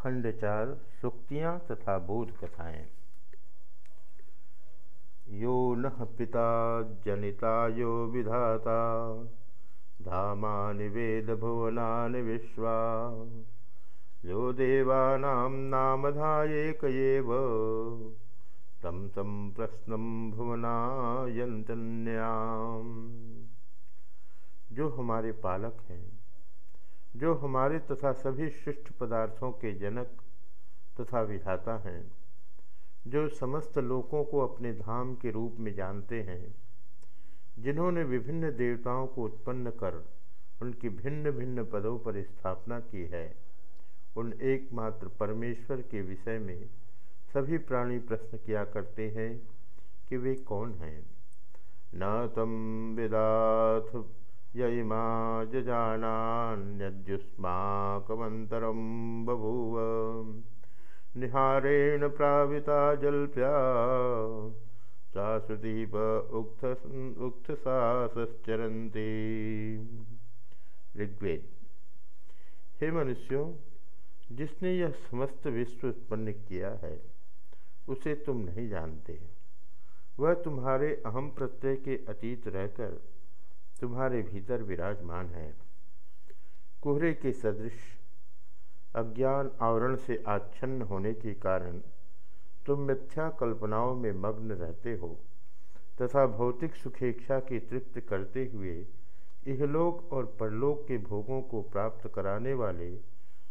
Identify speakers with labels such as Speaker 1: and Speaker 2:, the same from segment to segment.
Speaker 1: खंड चार सुक्तियाँ तथा बोध कथाएँ। यो न पिता जनिता, यो विधाता, धामा वेद भुवना विश्वा। यो देवानां नामधायेक एव, तं तं प्रश्नं जो हमारे पालक हैं जो हमारे तथा सभी शिष्ट पदार्थों के जनक तथा विधाता हैं, जो समस्त लोगों को अपने धाम के रूप में जानते हैं, जिन्होंने विभिन्न देवताओं को उत्पन्न कर उनकी भिन्न भिन्न पदों पर स्थापना की है, उन एकमात्र परमेश्वर के विषय में सभी प्राणी प्रश्न किया करते हैं कि वे कौन हैं। न तम विदाथ यमा जजानान्यद्युष्माकमन्तरं बभूव। निहारेण प्राविता जल्प्या। सासुदीप उक्त उक्तसासश्चरन्ति। ऋग्वेद। हे मनुष्यों, जिसने यह समस्त विश्व उत्पन्न किया है, उसे तुम नहीं जानते। वह तुम्हारे अहम प्रत्यय के अतीत रहकर तुम्हारे भीतर विराजमान है। कोहरे के सदृश अज्ञान आवरण से आच्छन्न होने के कारण तुम मिथ्या कल्पनाओं में मग्न रहते हो तथा भौतिक सुखेक्षा की तृप्त करते हुए इहलोक और परलोक के भोगों को प्राप्त कराने वाले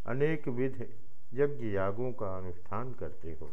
Speaker 1: अनेक विध यज्ञ यागों का अनुष्ठान करते हो।